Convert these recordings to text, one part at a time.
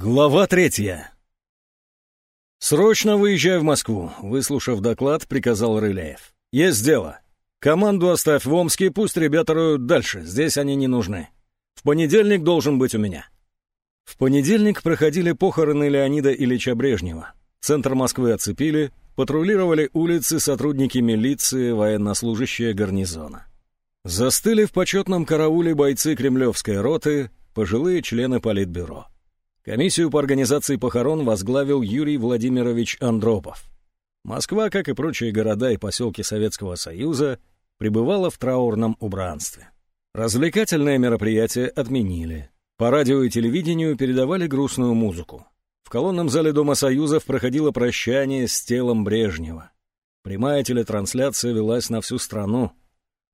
Глава третья. «Срочно выезжай в Москву», — выслушав доклад, приказал Рыляев. «Есть дело. Команду оставь в Омске, пусть ребята роют дальше, здесь они не нужны. В понедельник должен быть у меня». В понедельник проходили похороны Леонида Ильича Брежнева. Центр Москвы оцепили, патрулировали улицы сотрудники милиции, военнослужащие гарнизона. Застыли в почетном карауле бойцы кремлевской роты, пожилые члены политбюро. Комиссию по организации похорон возглавил Юрий Владимирович Андропов. Москва, как и прочие города и поселки Советского Союза, пребывала в траурном убранстве. Развлекательные мероприятия отменили. По радио и телевидению передавали грустную музыку. В колонном зале Дома Союзов проходило прощание с телом Брежнева. Прямая телетрансляция велась на всю страну.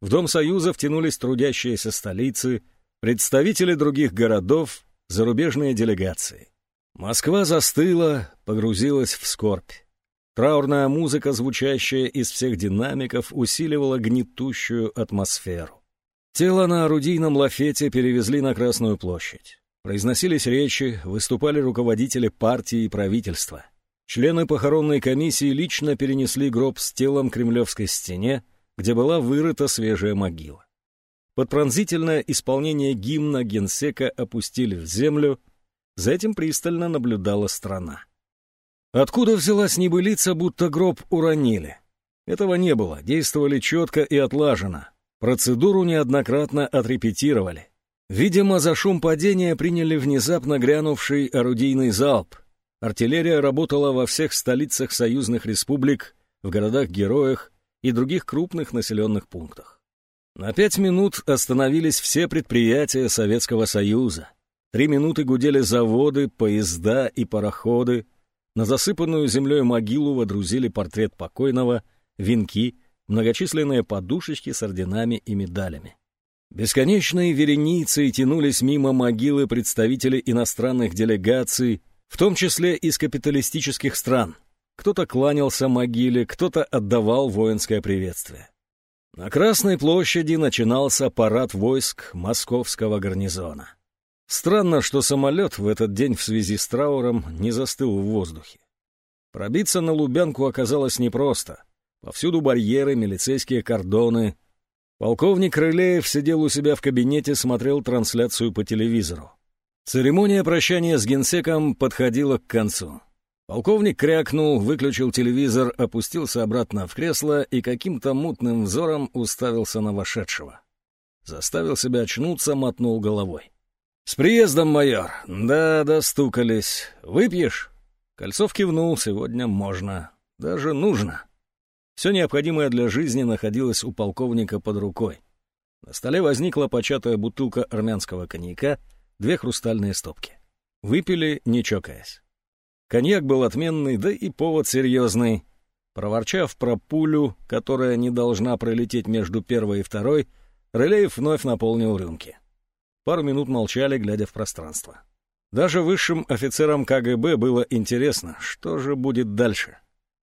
В Дом Союза втянулись трудящиеся столицы, представители других городов, зарубежные делегации. Москва застыла, погрузилась в скорбь. Траурная музыка, звучащая из всех динамиков, усиливала гнетущую атмосферу. Тело на орудийном лафете перевезли на Красную площадь. Произносились речи, выступали руководители партии и правительства. Члены похоронной комиссии лично перенесли гроб с телом Кремлевской стене, где была вырыта свежая могила. Под пронзительное исполнение гимна генсека опустили в землю, за этим пристально наблюдала страна. Откуда взялась небылица, будто гроб уронили? Этого не было, действовали четко и отлаженно. Процедуру неоднократно отрепетировали. Видимо, за шум падения приняли внезапно грянувший орудийный залп. Артиллерия работала во всех столицах союзных республик, в городах-героях и других крупных населенных пунктах. На пять минут остановились все предприятия Советского Союза. Три минуты гудели заводы, поезда и пароходы. На засыпанную землей могилу водрузили портрет покойного, венки, многочисленные подушечки с орденами и медалями. Бесконечные вереницы тянулись мимо могилы представители иностранных делегаций, в том числе из капиталистических стран. Кто-то кланялся могиле, кто-то отдавал воинское приветствие. На Красной площади начинался парад войск московского гарнизона. Странно, что самолет в этот день в связи с трауром не застыл в воздухе. Пробиться на Лубянку оказалось непросто. Повсюду барьеры, милицейские кордоны. Полковник Крылеев сидел у себя в кабинете, смотрел трансляцию по телевизору. Церемония прощания с генсеком подходила к концу. Полковник крякнул, выключил телевизор, опустился обратно в кресло и каким-то мутным взором уставился на вошедшего. Заставил себя очнуться, мотнул головой. «С приездом, майор! Да, достукались. Выпьешь?» Кольцов кивнул, сегодня можно. Даже нужно. Все необходимое для жизни находилось у полковника под рукой. На столе возникла початая бутылка армянского коньяка, две хрустальные стопки. Выпили, не чокаясь. Коньяк был отменный, да и повод серьезный. Проворчав про пулю, которая не должна пролететь между первой и второй, Рылеев вновь наполнил рюмки. Пару минут молчали, глядя в пространство. Даже высшим офицерам КГБ было интересно, что же будет дальше.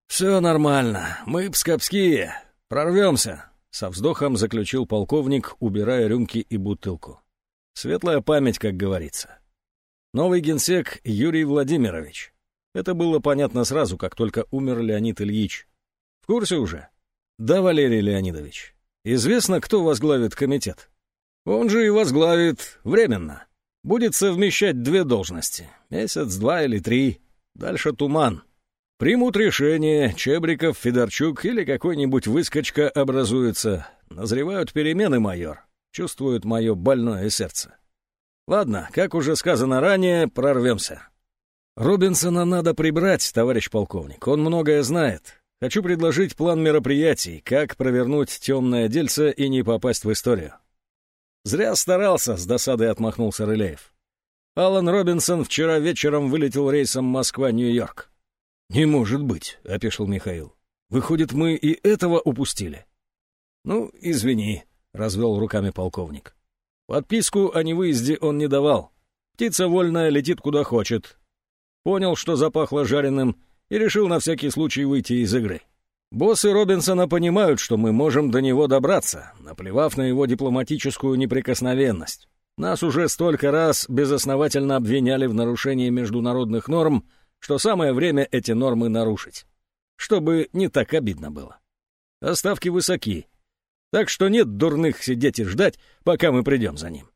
«Все нормально, мы пскопские, прорвемся», — со вздохом заключил полковник, убирая рюмки и бутылку. «Светлая память, как говорится». Новый генсек Юрий Владимирович. Это было понятно сразу, как только умер Леонид Ильич. В курсе уже? Да, Валерий Леонидович. Известно, кто возглавит комитет? Он же и возглавит временно. Будет совмещать две должности. Месяц, два или три. Дальше туман. Примут решение, Чебриков, Федорчук или какой-нибудь выскочка образуется. Назревают перемены, майор. Чувствуют мое больное сердце. Ладно, как уже сказано ранее, прорвемся. «Робинсона надо прибрать, товарищ полковник. Он многое знает. Хочу предложить план мероприятий, как провернуть темное дельце и не попасть в историю». «Зря старался», — с досадой отмахнулся Рылеев. «Алан Робинсон вчера вечером вылетел рейсом Москва-Нью-Йорк». «Не может быть», — опешил Михаил. «Выходит, мы и этого упустили». «Ну, извини», — развел руками полковник. «Подписку о невыезде он не давал. Птица вольная летит куда хочет, понял, что запахло жареным, и решил на всякий случай выйти из игры. Боссы Робинсона понимают, что мы можем до него добраться, наплевав на его дипломатическую неприкосновенность. Нас уже столько раз безосновательно обвиняли в нарушении международных норм, что самое время эти нормы нарушить, чтобы не так обидно было. Оставки высоки, так что нет дурных сидеть и ждать, пока мы придем за ним.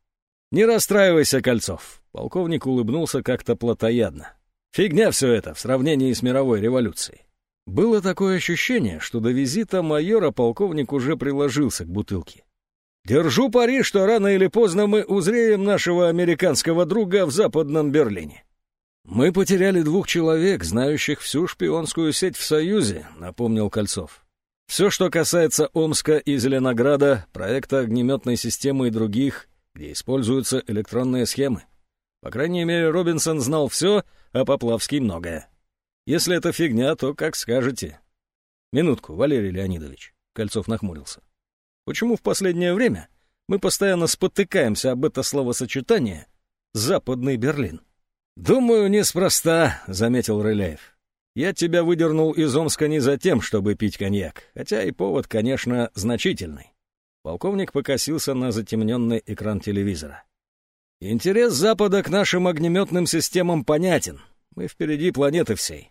Не расстраивайся, Кольцов. Полковник улыбнулся как-то плотоядно. Фигня все это в сравнении с мировой революцией. Было такое ощущение, что до визита майора полковник уже приложился к бутылке. Держу пари, что рано или поздно мы узреем нашего американского друга в Западном Берлине. Мы потеряли двух человек, знающих всю шпионскую сеть в Союзе, напомнил Кольцов. Все, что касается Омска и Зеленограда, проекта огнеметной системы и других, где используются электронные схемы. По крайней мере, Робинсон знал все, а Поплавский многое. Если это фигня, то как скажете. Минутку, Валерий Леонидович. Кольцов нахмурился. Почему в последнее время мы постоянно спотыкаемся об это словосочетание «Западный Берлин»? «Думаю, неспроста», — заметил Рыляев. Я тебя выдернул из Омска не за тем, чтобы пить коньяк, хотя и повод, конечно, значительный. Полковник покосился на затемненный экран телевизора. Интерес Запада к нашим огнеметным системам понятен. Мы впереди планеты всей.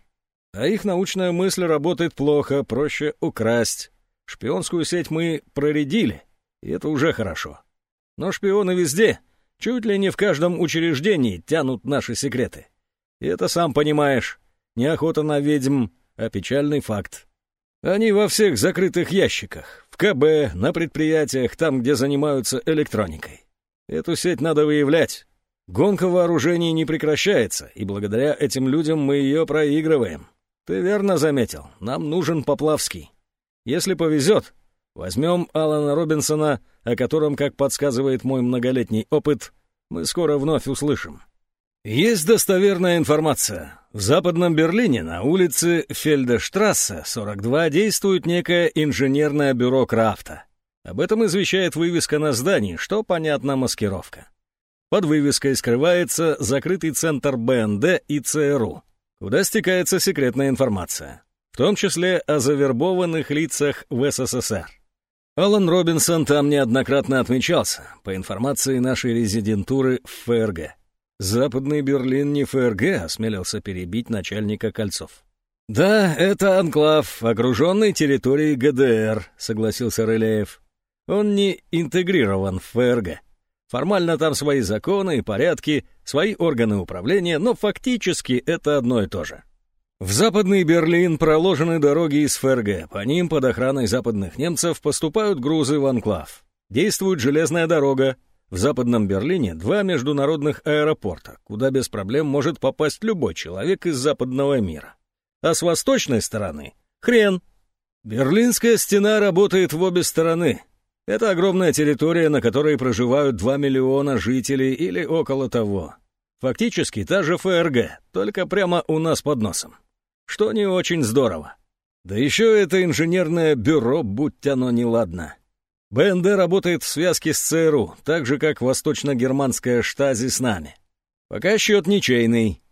А их научная мысль работает плохо, проще украсть. Шпионскую сеть мы проредили, и это уже хорошо. Но шпионы везде, чуть ли не в каждом учреждении тянут наши секреты. И это сам понимаешь. Не охота на ведьм, а печальный факт. Они во всех закрытых ящиках, в КБ, на предприятиях, там, где занимаются электроникой. Эту сеть надо выявлять. Гонка вооружений не прекращается, и благодаря этим людям мы ее проигрываем. Ты верно заметил, нам нужен Поплавский. Если повезет, возьмем Алана Робинсона, о котором, как подсказывает мой многолетний опыт, мы скоро вновь услышим. Есть достоверная информация. В Западном Берлине на улице Фельдештрассе, 42, действует некое инженерное бюро Крафта. Об этом извещает вывеска на здании, что, понятно, маскировка. Под вывеской скрывается закрытый центр БНД и ЦРУ, куда стекается секретная информация, в том числе о завербованных лицах в СССР. Алан Робинсон там неоднократно отмечался, по информации нашей резидентуры в ФРГ. «Западный Берлин не ФРГ», — осмелился перебить начальника кольцов. «Да, это анклав, окруженный территорией ГДР», — согласился Рылеев. «Он не интегрирован в ФРГ. Формально там свои законы и порядки, свои органы управления, но фактически это одно и то же. В Западный Берлин проложены дороги из ФРГ, по ним под охраной западных немцев поступают грузы в анклав. Действует железная дорога, в Западном Берлине два международных аэропорта, куда без проблем может попасть любой человек из западного мира. А с восточной стороны — хрен. Берлинская стена работает в обе стороны. Это огромная территория, на которой проживают 2 миллиона жителей или около того. Фактически та же ФРГ, только прямо у нас под носом. Что не очень здорово. Да еще это инженерное бюро, будь оно неладно. БНД работает в связке с ЦРУ, так же, как восточно-германская штази с нами. Пока счет ничейный.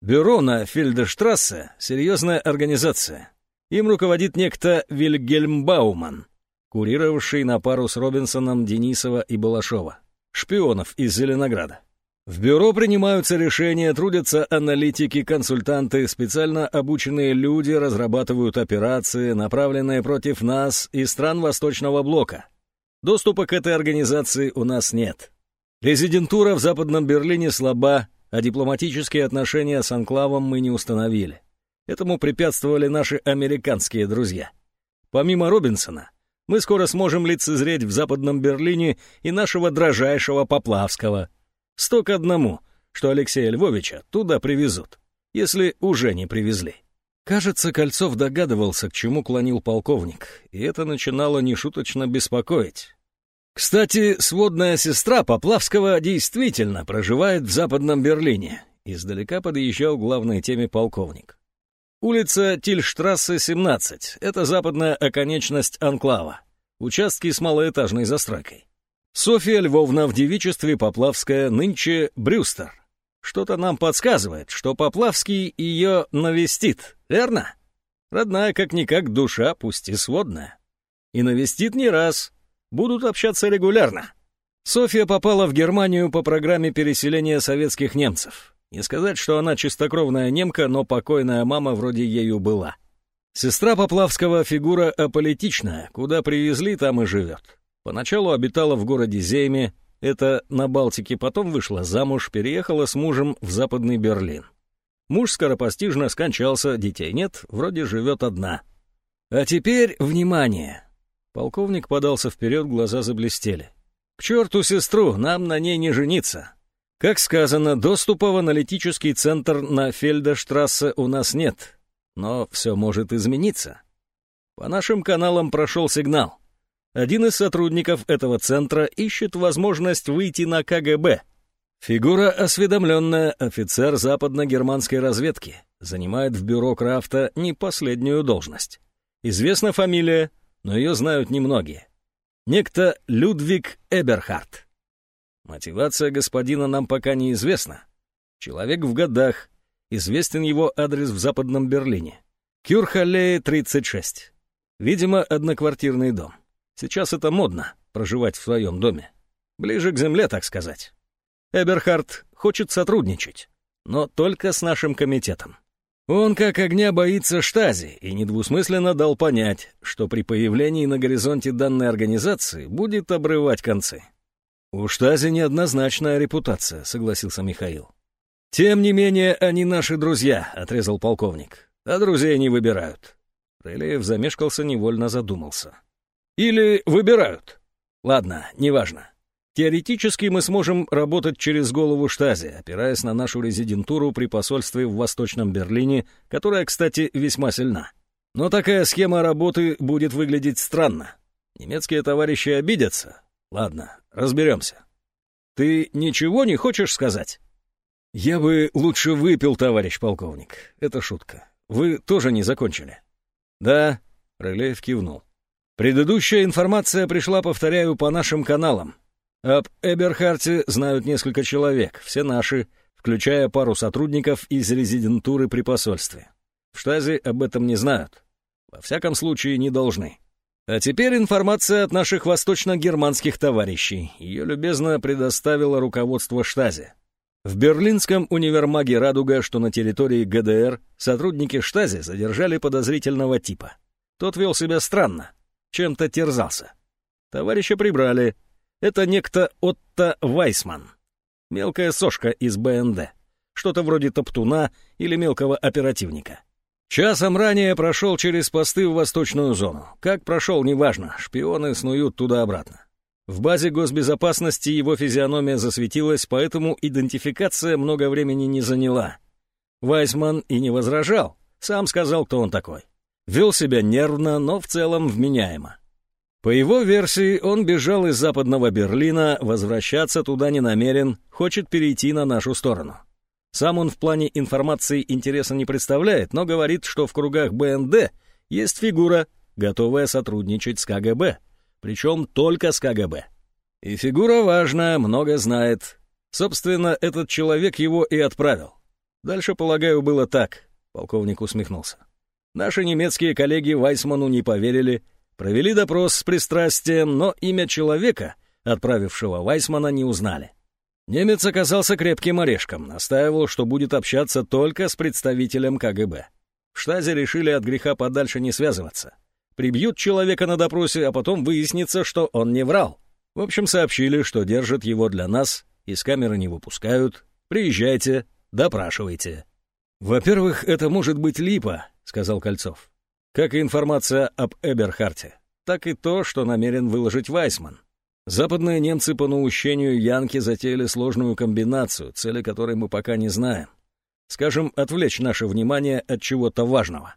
Бюро на Фельдештрассе — серьезная организация. Им руководит некто Вильгельм Бауман, курировавший на пару с Робинсоном Денисова и Балашова, шпионов из Зеленограда. В бюро принимаются решения, трудятся аналитики, консультанты, специально обученные люди разрабатывают операции, направленные против нас и стран Восточного Блока — Доступа к этой организации у нас нет. Резидентура в Западном Берлине слаба, а дипломатические отношения с анклавом мы не установили. Этому препятствовали наши американские друзья. Помимо Робинсона, мы скоро сможем лицезреть в Западном Берлине и нашего дрожайшего Поплавского. Сто к одному, что Алексея Львовича туда привезут, если уже не привезли. Кажется, Кольцов догадывался, к чему клонил полковник, и это начинало нешуточно беспокоить. Кстати, сводная сестра Поплавского действительно проживает в Западном Берлине. Издалека подъезжал главной теме полковник. Улица Тильштрассе, 17. Это западная оконечность Анклава. Участки с малоэтажной застройкой. Софья Львовна в девичестве Поплавская, нынче Брюстер. Что-то нам подсказывает, что Поплавский ее навестит, верно? Родная как-никак душа, пусть и сводная. И навестит не раз. Будут общаться регулярно. Софья попала в Германию по программе переселения советских немцев. Не сказать, что она чистокровная немка, но покойная мама вроде ею была. Сестра Поплавского фигура аполитичная, куда привезли, там и живет. Поначалу обитала в городе Зейме, это на Балтике, потом вышла замуж, переехала с мужем в Западный Берлин. Муж скоропостижно скончался, детей нет, вроде живет одна. А теперь, внимание! Полковник подался вперед, глаза заблестели. К черту сестру, нам на ней не жениться. Как сказано, доступа в аналитический центр на Фельдештрассе у нас нет. Но все может измениться. По нашим каналам прошел сигнал. Один из сотрудников этого центра ищет возможность выйти на КГБ. Фигура осведомленная, офицер западно-германской разведки, занимает в бюро Крафта не последнюю должность. Известна фамилия, но ее знают немногие. Некто Людвиг Эберхард. Мотивация господина нам пока неизвестна. Человек в годах, известен его адрес в Западном Берлине. Кюрхаллее, 36. Видимо, одноквартирный дом. Сейчас это модно, проживать в своем доме. Ближе к земле, так сказать. Эберхард хочет сотрудничать, но только с нашим комитетом. Он как огня боится штази и недвусмысленно дал понять, что при появлении на горизонте данной организации будет обрывать концы. «У штази неоднозначная репутация», — согласился Михаил. «Тем не менее, они наши друзья», — отрезал полковник. «А друзей не выбирают». Релеев замешкался, невольно задумался. «Или выбирают?» «Ладно, неважно. Теоретически мы сможем работать через голову штази, опираясь на нашу резидентуру при посольстве в Восточном Берлине, которая, кстати, весьма сильна. Но такая схема работы будет выглядеть странно. Немецкие товарищи обидятся. Ладно, разберемся. Ты ничего не хочешь сказать? Я бы лучше выпил, товарищ полковник. Это шутка. Вы тоже не закончили? Да, Рылеев кивнул. Предыдущая информация пришла, повторяю, по нашим каналам. Об Эберхарте знают несколько человек, все наши, включая пару сотрудников из резидентуры при посольстве. В штазе об этом не знают. Во всяком случае, не должны. А теперь информация от наших восточно-германских товарищей. Ее любезно предоставило руководство штази. В берлинском универмаге «Радуга», что на территории ГДР, сотрудники штази задержали подозрительного типа. Тот вел себя странно, чем-то терзался. Товарища прибрали, это некто Отто Вайсман. Мелкая сошка из БНД. Что-то вроде топтуна или мелкого оперативника. Часом ранее прошел через посты в восточную зону. Как прошел, неважно, шпионы снуют туда-обратно. В базе госбезопасности его физиономия засветилась, поэтому идентификация много времени не заняла. Вайсман и не возражал, сам сказал, кто он такой. Вел себя нервно, но в целом вменяемо. По его версии, он бежал из западного Берлина, возвращаться туда не намерен, хочет перейти на нашу сторону. Сам он в плане информации интереса не представляет, но говорит, что в кругах БНД есть фигура, готовая сотрудничать с КГБ, причем только с КГБ. И фигура важная, много знает. Собственно, этот человек его и отправил. Дальше, полагаю, было так, полковник усмехнулся. Наши немецкие коллеги Вайсману не поверили, Провели допрос с пристрастием, но имя человека, отправившего Вайсмана, не узнали. Немец оказался крепким орешком, настаивал, что будет общаться только с представителем КГБ. В штазе решили от греха подальше не связываться. Прибьют человека на допросе, а потом выяснится, что он не врал. В общем, сообщили, что держат его для нас, из камеры не выпускают. Приезжайте, допрашивайте. «Во-первых, это может быть липа», — сказал Кольцов. Как и информация об Эберхарте, так и то, что намерен выложить Вайсман. Западные немцы по наущению Янки затеяли сложную комбинацию, цели которой мы пока не знаем. Скажем, отвлечь наше внимание от чего-то важного.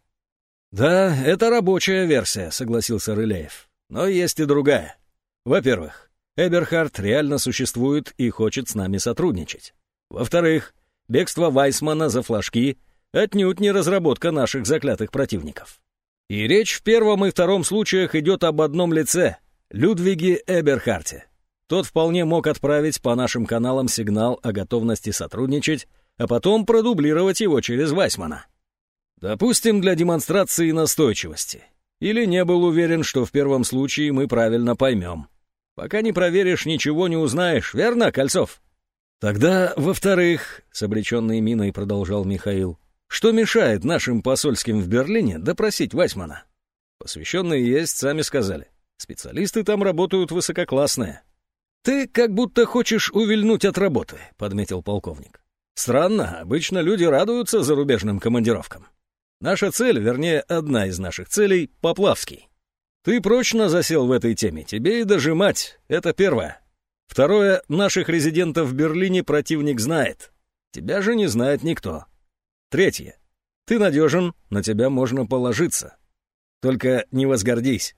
«Да, это рабочая версия», — согласился Рылеев. «Но есть и другая. Во-первых, Эберхард реально существует и хочет с нами сотрудничать. Во-вторых, бегство Вайсмана за флажки отнюдь не разработка наших заклятых противников. И речь в первом и втором случаях идет об одном лице — Людвиге Эберхарте. Тот вполне мог отправить по нашим каналам сигнал о готовности сотрудничать, а потом продублировать его через Вайсмана. Допустим, для демонстрации настойчивости. Или не был уверен, что в первом случае мы правильно поймем. Пока не проверишь, ничего не узнаешь, верно, Кольцов? Тогда, во-вторых, с обреченной миной продолжал Михаил, что мешает нашим посольским в Берлине допросить Вайсмана? Посвященные есть, сами сказали. Специалисты там работают высококлассные. «Ты как будто хочешь увильнуть от работы», — подметил полковник. «Странно, обычно люди радуются зарубежным командировкам. Наша цель, вернее, одна из наших целей — Поплавский. Ты прочно засел в этой теме, тебе и дожимать, это первое. Второе, наших резидентов в Берлине противник знает. Тебя же не знает никто. Третье, ты надежен, на тебя можно положиться. Только не возгордись.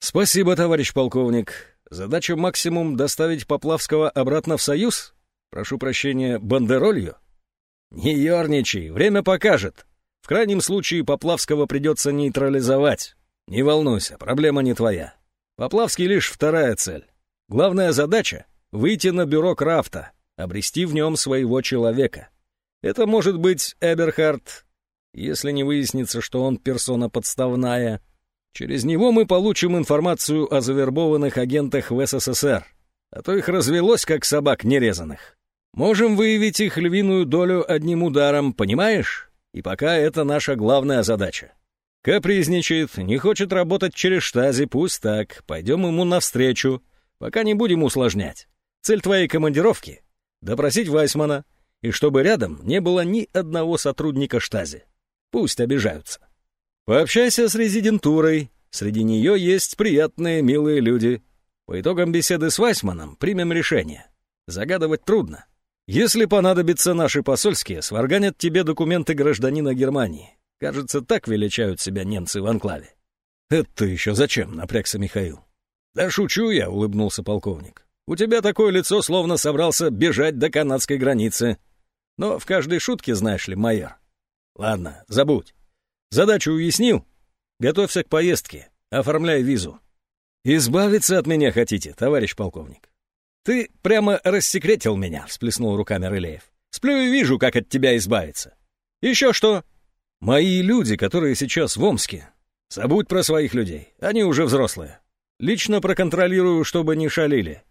Спасибо, товарищ полковник. Задача максимум доставить Поплавского обратно в Союз? Прошу прощения, бандеролью? Не ерничай, время покажет. В крайнем случае Поплавского придется нейтрализовать. Не волнуйся, проблема не твоя. Поплавский лишь вторая цель. Главная задача — выйти на бюро Крафта, обрести в нем своего человека. Это может быть Эберхард, если не выяснится, что он персона подставная. Через него мы получим информацию о завербованных агентах в СССР, а то их развелось, как собак нерезанных. Можем выявить их львиную долю одним ударом, понимаешь? И пока это наша главная задача. Капризничает, не хочет работать через штази, пусть так. Пойдем ему навстречу, пока не будем усложнять. Цель твоей командировки — допросить Вайсмана, и чтобы рядом не было ни одного сотрудника штази. Пусть обижаются. Пообщайся с резидентурой, среди нее есть приятные, милые люди. По итогам беседы с Вайсманом примем решение. Загадывать трудно. Если понадобится, наши посольские сварганят тебе документы гражданина Германии. Кажется, так величают себя немцы в анклаве. «Это еще зачем?» — напрягся Михаил. «Да шучу я», — улыбнулся полковник. «У тебя такое лицо, словно собрался бежать до канадской границы. Но в каждой шутке, знаешь ли, майор. Ладно, забудь. Задачу уяснил? Готовься к поездке, оформляй визу. Избавиться от меня хотите, товарищ полковник?» «Ты прямо рассекретил меня», — всплеснул руками Рылеев. «Сплю и вижу, как от тебя избавиться. Еще что?» Мои люди, которые сейчас в Омске. Забудь про своих людей, они уже взрослые. Лично проконтролирую, чтобы не шалили.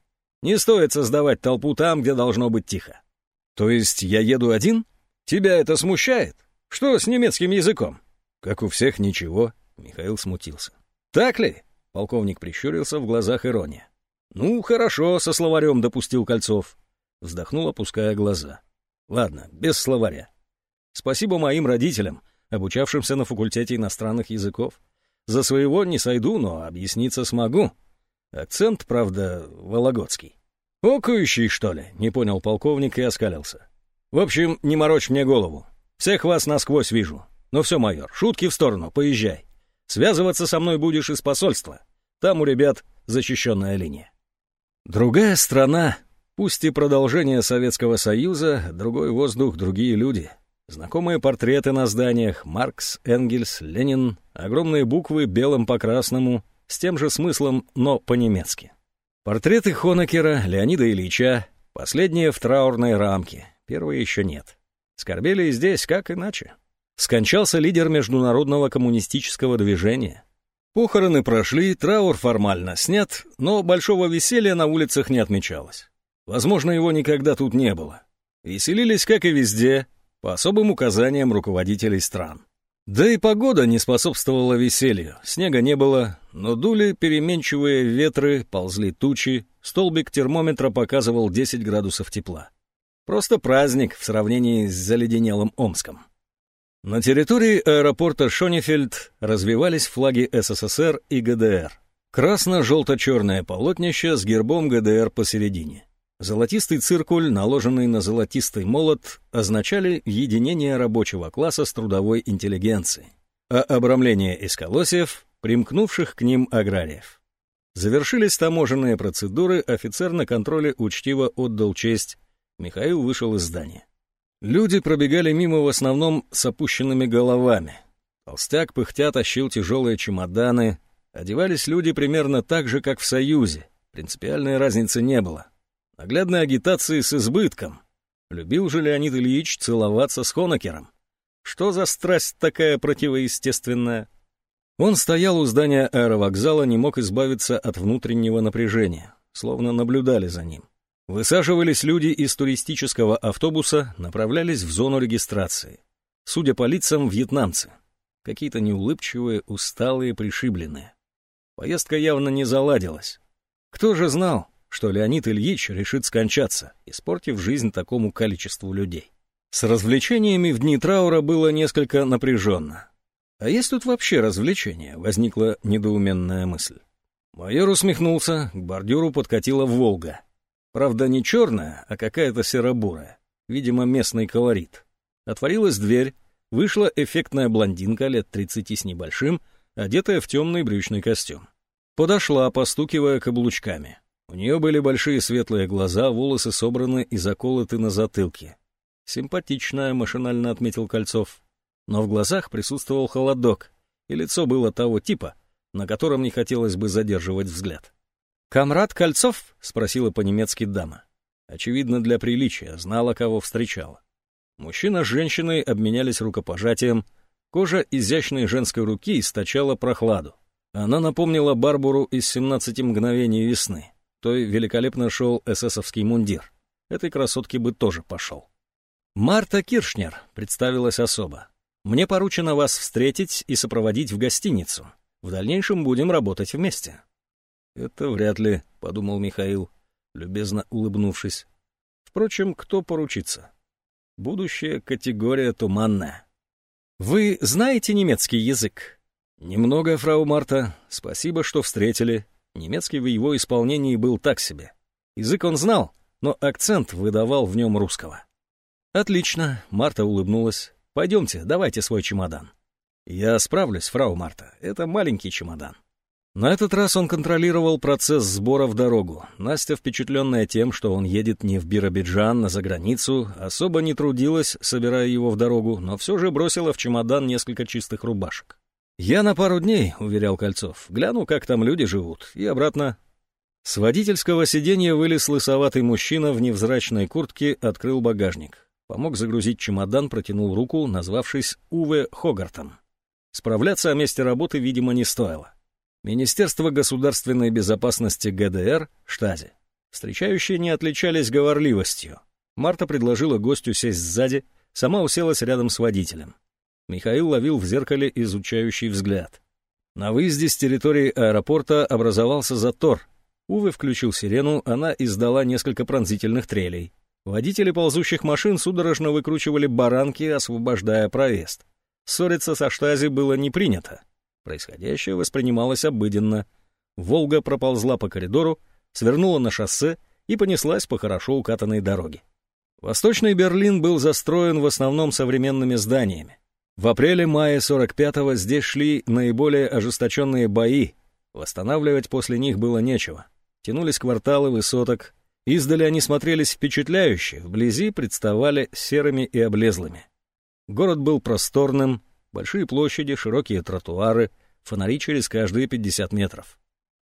Не стоит создавать толпу там, где должно быть тихо. То есть я еду один? Тебя это смущает? Что с немецким языком? Как у всех, ничего. Михаил смутился. Так ли? Полковник прищурился в глазах ирония. Ну, хорошо, со словарем допустил Кольцов. Вздохнул, опуская глаза. Ладно, без словаря. Спасибо моим родителям, обучавшимся на факультете иностранных языков. За своего не сойду, но объясниться смогу. Акцент, правда, вологодский. «Окающий, что ли?» — не понял полковник и оскалился. «В общем, не морочь мне голову. Всех вас насквозь вижу. Ну все, майор, шутки в сторону, поезжай. Связываться со мной будешь из посольства. Там у ребят защищенная линия». Другая страна, пусть и продолжение Советского Союза, другой воздух, другие люди — Знакомые портреты на зданиях, Маркс, Энгельс, Ленин, огромные буквы белым по красному, с тем же смыслом, но по-немецки. Портреты Хонекера, Леонида Ильича, последние в траурной рамке, первые еще нет. Скорбели здесь, как иначе. Скончался лидер международного коммунистического движения. Похороны прошли, траур формально снят, но большого веселья на улицах не отмечалось. Возможно, его никогда тут не было. Веселились, как и везде, по особым указаниям руководителей стран. Да и погода не способствовала веселью. Снега не было, но дули переменчивые ветры, ползли тучи, столбик термометра показывал 10 градусов тепла. Просто праздник в сравнении с заледенелым Омском. На территории аэропорта Шонефельд развивались флаги СССР и ГДР. Красно-желто-черное полотнище с гербом ГДР посередине. Золотистый циркуль, наложенный на золотистый молот, означали единение рабочего класса с трудовой интеллигенцией, а обрамление из колосьев — примкнувших к ним аграриев. Завершились таможенные процедуры, офицер на контроле учтиво отдал честь. Михаил вышел из здания. Люди пробегали мимо в основном с опущенными головами. Толстяк пыхтя тащил тяжелые чемоданы. Одевались люди примерно так же, как в Союзе. Принципиальной разницы не было. Наглядной агитации с избытком. Любил же Леонид Ильич целоваться с Хонекером. Что за страсть такая противоестественная? Он стоял у здания аэровокзала, не мог избавиться от внутреннего напряжения. словно наблюдали за ним. Высаживались люди из туристического автобуса, направлялись в зону регистрации. Судя по лицам, вьетнамцы. Какие-то неулыбчивые, усталые, пришибленные. Поездка явно не заладилась. Кто же знал, что Леонид Ильич решит скончаться, испортив жизнь такому количеству людей? С развлечениями в дни траура было несколько напряженно. А есть тут вообще развлечения? Возникла недоуменная мысль. Майор усмехнулся, к бордюру подкатила «Волга». Правда, не черная, а какая-то серо-бурая. Видимо, местный колорит. Отворилась дверь, вышла эффектная блондинка лет тридцати с небольшим, одетая в темный брючный костюм. Подошла, постукивая каблучками. У нее были большие светлые глаза, волосы собраны и заколоты на затылке. Симпатичная, машинально отметил Кольцов. Но в глазах присутствовал холодок, и лицо было того типа, на котором не хотелось бы задерживать взгляд. «Камрад Кольцов?» — спросила по-немецки дама. Очевидно, для приличия, знала, кого встречала. Мужчина с женщиной обменялись рукопожатием. Кожа изящной женской руки источала прохладу. Она напомнила Барбару из «17 мгновений весны». Той великолепно шел эсэсовский мундир. Этой красотке бы тоже пошел. «Марта Киршнер», — представилась особо. «Мне поручено вас встретить и сопроводить в гостиницу. В дальнейшем будем работать вместе». «Это вряд ли», — подумал Михаил, любезно улыбнувшись. «Впрочем, кто поручится? Будущее категория туманная». «Вы знаете немецкий язык?» «Немного, фрау Марта. Спасибо, что встретили. Немецкий в его исполнении был так себе. Язык он знал, но акцент выдавал в нем русского». «Отлично», — Марта улыбнулась. «Пойдемте, давайте свой чемодан». «Я справлюсь, фрау Марта. Это маленький чемодан». На этот раз он контролировал процесс сбора в дорогу. Настя, впечатленная тем, что он едет не в Биробиджан, а за границу, особо не трудилась, собирая его в дорогу, но все же бросила в чемодан несколько чистых рубашек. «Я на пару дней», — уверял Кольцов, — «гляну, как там люди живут, и обратно». С водительского сиденья вылез лысоватый мужчина в невзрачной куртке, открыл багажник. Помог загрузить чемодан, протянул руку, назвавшись Уве Хогартом. Справляться о месте работы, видимо, не стоило. Министерство государственной безопасности ГДР, Штази. Встречающие не отличались говорливостью. Марта предложила гостю сесть сзади, сама уселась рядом с водителем. Михаил ловил в зеркале изучающий взгляд. На выезде с территории аэропорта образовался затор. Увы включил сирену, она издала несколько пронзительных трелей. Водители ползущих машин судорожно выкручивали баранки, освобождая проезд. Ссориться со Штази было не принято. Происходящее воспринималось обыденно. «Волга» проползла по коридору, свернула на шоссе и понеслась по хорошо укатанной дороге. Восточный Берлин был застроен в основном современными зданиями. В апреле-мае 45-го здесь шли наиболее ожесточенные бои. Восстанавливать после них было нечего. Тянулись кварталы высоток. Издали они смотрелись впечатляюще, вблизи представали серыми и облезлыми. Город был просторным, Большие площади, широкие тротуары, фонари через каждые 50 метров.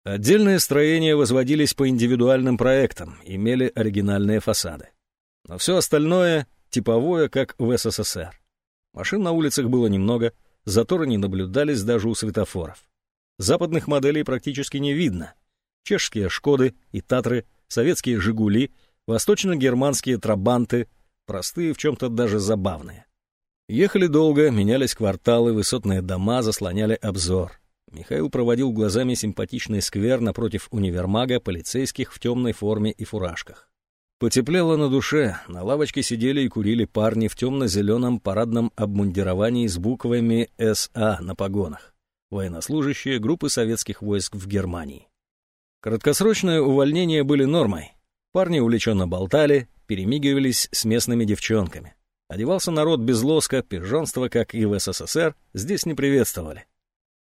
Отдельные строения возводились по индивидуальным проектам, имели оригинальные фасады. Но все остальное типовое, как в СССР. Машин на улицах было немного, заторы не наблюдались даже у светофоров. Западных моделей практически не видно. Чешские «Шкоды» и «Татры», советские «Жигули», восточно-германские «Трабанты», простые в чем-то даже забавные. Ехали долго, менялись кварталы, высотные дома заслоняли обзор. Михаил проводил глазами симпатичный сквер напротив универмага полицейских в темной форме и фуражках. Потеплело на душе, на лавочке сидели и курили парни в темно-зеленом парадном обмундировании с буквами «СА» на погонах, военнослужащие группы советских войск в Германии. Краткосрочные увольнения были нормой. Парни увлеченно болтали, перемигивались с местными девчонками. Одевался народ без лоска, пижонства, как и в СССР, здесь не приветствовали.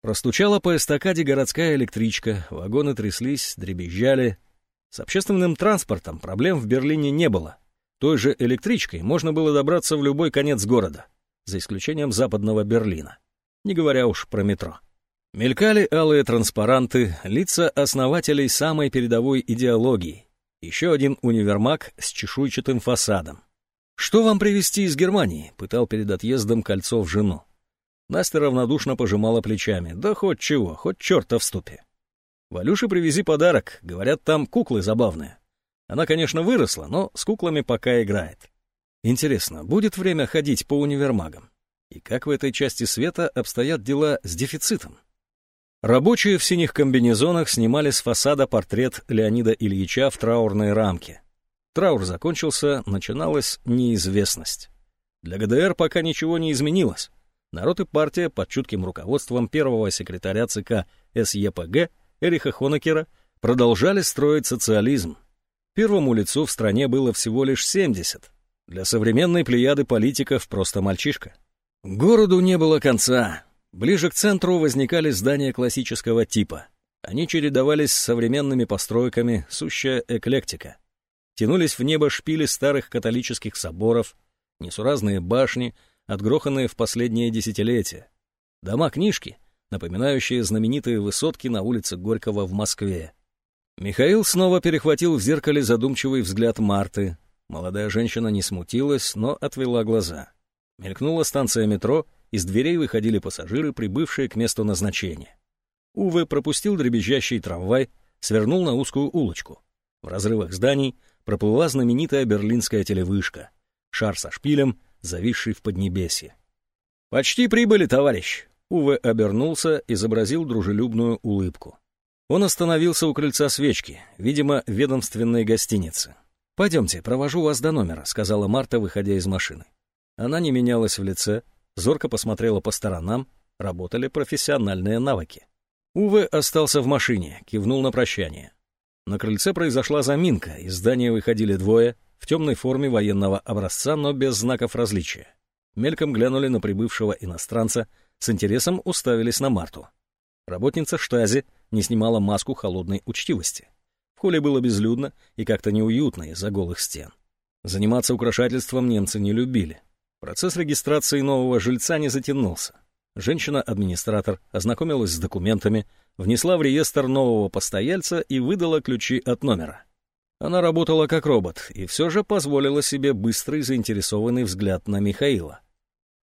Простучала по эстакаде городская электричка, вагоны тряслись, дребезжали. С общественным транспортом проблем в Берлине не было. Той же электричкой можно было добраться в любой конец города, за исключением западного Берлина, не говоря уж про метро. Мелькали алые транспаранты, лица основателей самой передовой идеологии. Еще один универмаг с чешуйчатым фасадом. «Что вам привезти из Германии?» — пытал перед отъездом Кольцов жену. Настя равнодушно пожимала плечами. «Да хоть чего, хоть черта в ступе». Валюше привези подарок, говорят, там куклы забавные. Она, конечно, выросла, но с куклами пока играет. Интересно, будет время ходить по универмагам? И как в этой части света обстоят дела с дефицитом? Рабочие в синих комбинезонах снимали с фасада портрет Леонида Ильича в траурной рамке. Траур закончился, начиналась неизвестность. Для ГДР пока ничего не изменилось. Народ и партия под чутким руководством первого секретаря ЦК СЕПГ Эриха Хонекера продолжали строить социализм. Первому лицу в стране было всего лишь 70. Для современной плеяды политиков просто мальчишка. Городу не было конца. Ближе к центру возникали здания классического типа. Они чередовались с современными постройками, сущая эклектика. Тянулись в небо шпили старых католических соборов, несуразные башни, отгроханные в последние десятилетия. Дома-книжки, напоминающие знаменитые высотки на улице Горького в Москве. Михаил снова перехватил в зеркале задумчивый взгляд Марты. Молодая женщина не смутилась, но отвела глаза. Мелькнула станция метро, из дверей выходили пассажиры, прибывшие к месту назначения. Увы пропустил дребезжащий трамвай, свернул на узкую улочку. В разрывах зданий проплыла знаменитая берлинская телевышка, шар со шпилем, зависший в поднебесье. «Почти прибыли, товарищ!» Уве обернулся, изобразил дружелюбную улыбку. Он остановился у крыльца свечки, видимо, ведомственной гостиницы. «Пойдемте, провожу вас до номера», — сказала Марта, выходя из машины. Она не менялась в лице, зорко посмотрела по сторонам, работали профессиональные навыки. Уве остался в машине, кивнул на прощание. На крыльце произошла заминка, из здания выходили двое, в темной форме военного образца, но без знаков различия. Мельком глянули на прибывшего иностранца, с интересом уставились на Марту. Работница штази не снимала маску холодной учтивости. В холле было безлюдно и как-то неуютно из-за голых стен. Заниматься украшательством немцы не любили. Процесс регистрации нового жильца не затянулся. Женщина-администратор ознакомилась с документами, внесла в реестр нового постояльца и выдала ключи от номера. Она работала как робот и все же позволила себе быстрый заинтересованный взгляд на Михаила.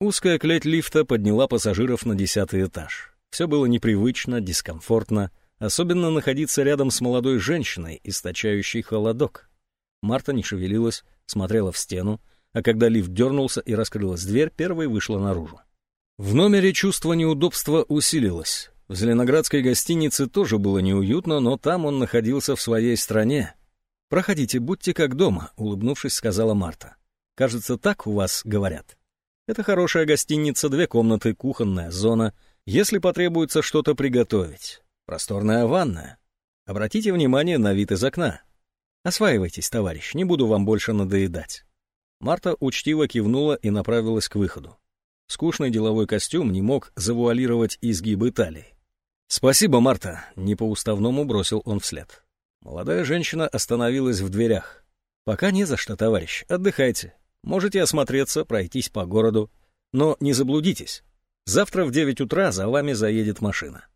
Узкая клеть лифта подняла пассажиров на десятый этаж. Все было непривычно, дискомфортно, особенно находиться рядом с молодой женщиной, источающей холодок. Марта не шевелилась, смотрела в стену, а когда лифт дернулся и раскрылась дверь, первой вышла наружу. В номере чувство неудобства усилилось. В Зеленоградской гостинице тоже было неуютно, но там он находился в своей стране. «Проходите, будьте как дома», — улыбнувшись, сказала Марта. «Кажется, так у вас говорят». Это хорошая гостиница, две комнаты, кухонная зона. Если потребуется что-то приготовить. Просторная ванная. Обратите внимание на вид из окна. Осваивайтесь, товарищ, не буду вам больше надоедать. Марта учтиво кивнула и направилась к выходу. Скучный деловой костюм не мог завуалировать изгибы талии. «Спасибо, Марта», — не по-уставному бросил он вслед. Молодая женщина остановилась в дверях. «Пока не за что, товарищ, отдыхайте. Можете осмотреться, пройтись по городу. Но не заблудитесь. Завтра в девять утра за вами заедет машина».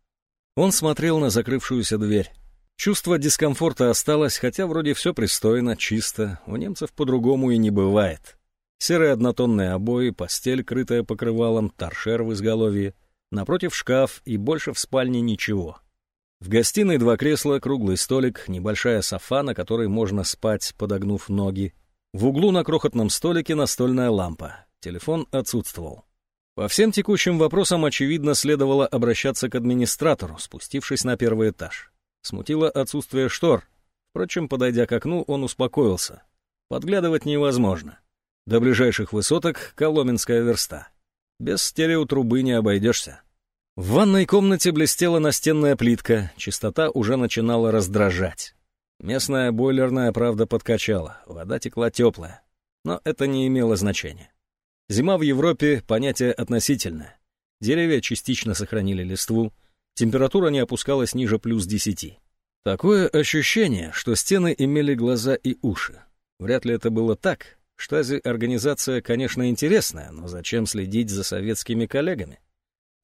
Он смотрел на закрывшуюся дверь. Чувство дискомфорта осталось, хотя вроде все пристойно, чисто. У немцев по-другому и не бывает. Серые однотонные обои, постель, крытая покрывалом, торшер в изголовье. Напротив шкаф и больше в спальне ничего. В гостиной два кресла, круглый столик, небольшая софа, на которой можно спать, подогнув ноги. В углу на крохотном столике настольная лампа. Телефон отсутствовал. По всем текущим вопросам, очевидно, следовало обращаться к администратору, спустившись на первый этаж. Смутило отсутствие штор. Впрочем, подойдя к окну, он успокоился. Подглядывать невозможно. До ближайших высоток — Коломенская верста. Без стереотрубы не обойдешься. В ванной комнате блестела настенная плитка, чистота уже начинала раздражать. Местная бойлерная, правда, подкачала, вода текла теплая. Но это не имело значения. Зима в Европе — понятие относительное. Деревья частично сохранили листву, температура не опускалась ниже плюс десяти. Такое ощущение, что стены имели глаза и уши. Вряд ли это было так. Штази-организация, конечно, интересная, но зачем следить за советскими коллегами?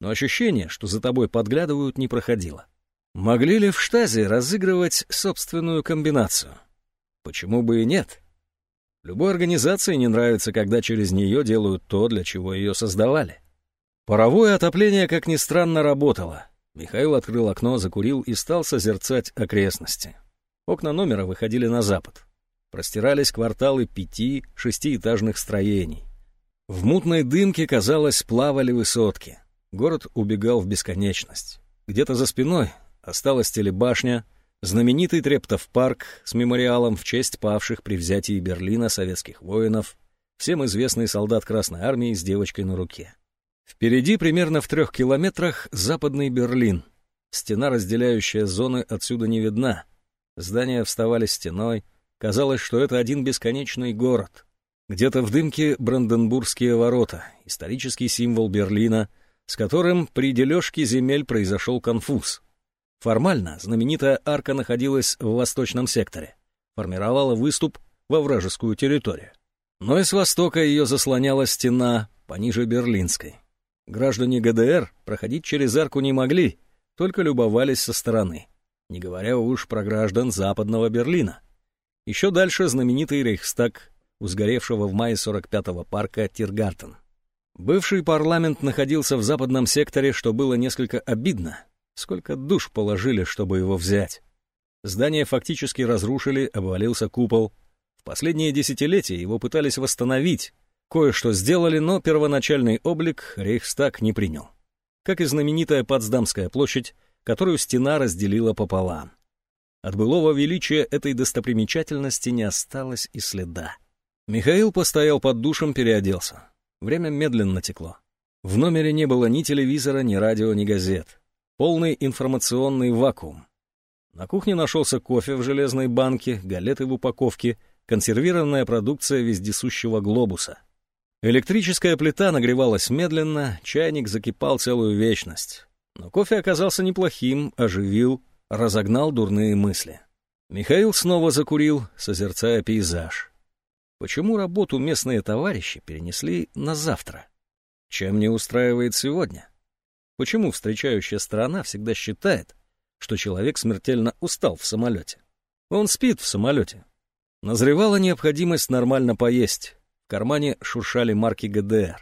Но ощущение, что за тобой подглядывают, не проходило. Могли ли в штази разыгрывать собственную комбинацию? Почему бы и нет? Любой организации не нравится, когда через нее делают то, для чего ее создавали. Паровое отопление, как ни странно, работало. Михаил открыл окно, закурил и стал созерцать окрестности. Окна номера выходили на запад. Простирались кварталы пяти-шестиэтажных строений. В мутной дымке, казалось, плавали высотки. Город убегал в бесконечность. Где-то за спиной осталась телебашня, знаменитый Трептов парк с мемориалом в честь павших при взятии Берлина советских воинов, всем известный солдат Красной Армии с девочкой на руке. Впереди, примерно в трех километрах, западный Берлин. Стена, разделяющая зоны, отсюда не видна. Здания вставали стеной. Казалось, что это один бесконечный город. Где-то в дымке Бранденбургские ворота, исторический символ Берлина, с которым при дележке земель произошел конфуз. Формально знаменитая арка находилась в восточном секторе, формировала выступ во вражескую территорию. Но и с востока ее заслоняла стена пониже Берлинской. Граждане ГДР проходить через арку не могли, только любовались со стороны, не говоря уж про граждан западного Берлина. Еще дальше знаменитый Рейхстаг у сгоревшего в мае 45-го парка Тиргартен. Бывший парламент находился в западном секторе, что было несколько обидно. Сколько душ положили, чтобы его взять. Здание фактически разрушили, обвалился купол. В последние десятилетия его пытались восстановить, Кое-что сделали, но первоначальный облик Рейхстаг не принял. Как и знаменитая Потсдамская площадь, которую стена разделила пополам. От былого величия этой достопримечательности не осталось и следа. Михаил постоял под душем, переоделся. Время медленно текло. В номере не было ни телевизора, ни радио, ни газет. Полный информационный вакуум. На кухне нашелся кофе в железной банке, галеты в упаковке, консервированная продукция вездесущего глобуса. Электрическая плита нагревалась медленно, чайник закипал целую вечность. Но кофе оказался неплохим, оживил, разогнал дурные мысли. Михаил снова закурил, созерцая пейзаж. Почему работу местные товарищи перенесли на завтра? Чем не устраивает сегодня? Почему встречающая сторона всегда считает, что человек смертельно устал в самолете? Он спит в самолете. Назревала необходимость нормально поесть, в кармане шуршали марки ГДР.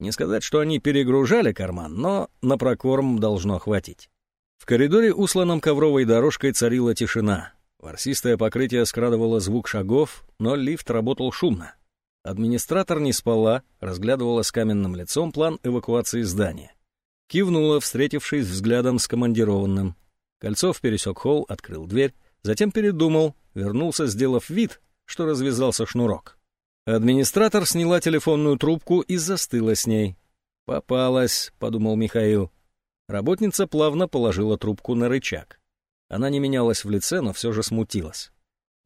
Не сказать, что они перегружали карман, но на прокорм должно хватить. В коридоре, усланном ковровой дорожкой, царила тишина. Ворсистое покрытие скрадывало звук шагов, но лифт работал шумно. Администратор не спала, разглядывала с каменным лицом план эвакуации здания. Кивнула, встретившись взглядом с командированным. Кольцов пересек холл, открыл дверь, затем передумал, вернулся, сделав вид, что развязался шнурок. Администратор сняла телефонную трубку и застыла с ней. «Попалась», — подумал Михаил. Работница плавно положила трубку на рычаг. Она не менялась в лице, но все же смутилась.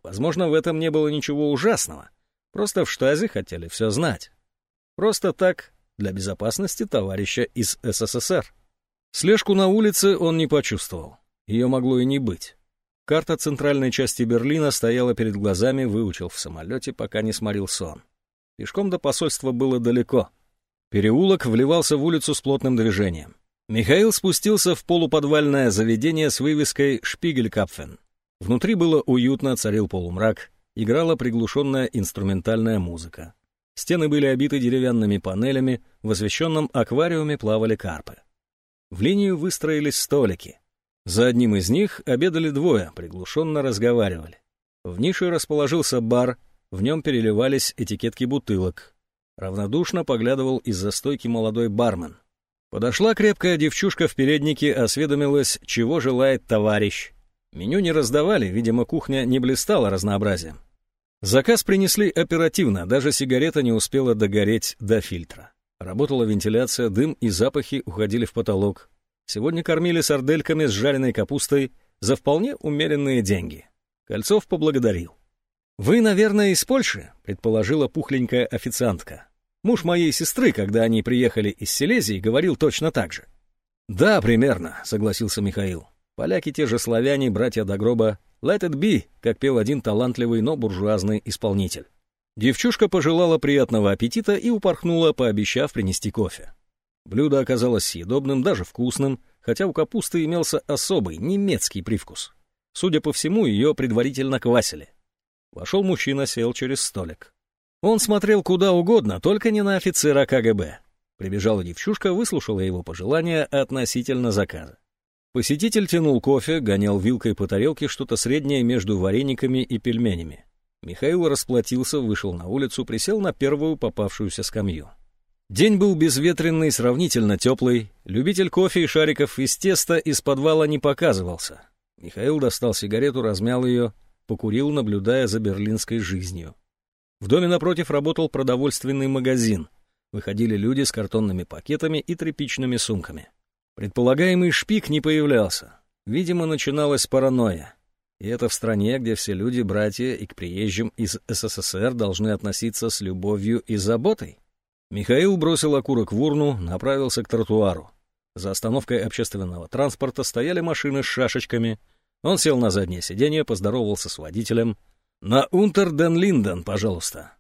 Возможно, в этом не было ничего ужасного. Просто в штазе хотели все знать. Просто так, для безопасности товарища из СССР. Слежку на улице он не почувствовал. Ее могло и не быть. Карта центральной части Берлина стояла перед глазами, выучил в самолете, пока не сморил сон. Пешком до посольства было далеко. Переулок вливался в улицу с плотным движением. Михаил спустился в полуподвальное заведение с вывеской «Шпигелькапфен». Внутри было уютно, царил полумрак, играла приглушенная инструментальная музыка. Стены были обиты деревянными панелями, в освещенном аквариуме плавали карпы. В линию выстроились столики. За одним из них обедали двое, приглушенно разговаривали. В нише расположился бар, в нем переливались этикетки бутылок. Равнодушно поглядывал из-за стойки молодой бармен. Подошла крепкая девчушка в переднике, осведомилась, чего желает товарищ. Меню не раздавали, видимо, кухня не блистала разнообразием. Заказ принесли оперативно, даже сигарета не успела догореть до фильтра. Работала вентиляция, дым и запахи уходили в потолок. Сегодня кормили сардельками с жареной капустой за вполне умеренные деньги. Кольцов поблагодарил. «Вы, наверное, из Польши?» — предположила пухленькая официантка. Муж моей сестры, когда они приехали из Силезии, говорил точно так же. «Да, примерно», — согласился Михаил. Поляки те же славяне, братья до гроба. «Let it be», как пел один талантливый, но буржуазный исполнитель. Девчушка пожелала приятного аппетита и упорхнула, пообещав принести кофе. Блюдо оказалось съедобным, даже вкусным, хотя у капусты имелся особый, немецкий привкус. Судя по всему, ее предварительно квасили. Вошел мужчина, сел через столик. Он смотрел куда угодно, только не на офицера КГБ. Прибежала девчушка, выслушала его пожелания относительно заказа. Посетитель тянул кофе, гонял вилкой по тарелке что-то среднее между варениками и пельменями. Михаил расплатился, вышел на улицу, присел на первую попавшуюся скамью. День был безветренный, сравнительно теплый. Любитель кофе и шариков из теста из подвала не показывался. Михаил достал сигарету, размял ее, покурил, наблюдая за берлинской жизнью. В доме напротив работал продовольственный магазин. Выходили люди с картонными пакетами и тряпичными сумками. Предполагаемый шпик не появлялся. Видимо, начиналась паранойя. И это в стране, где все люди братья и к приезжим из СССР должны относиться с любовью и заботой. Михаил бросил окурок в урну, направился к тротуару. За остановкой общественного транспорта стояли машины с шашечками. Он сел на заднее сиденье, поздоровался с водителем. «На Унтер ден Линден, пожалуйста».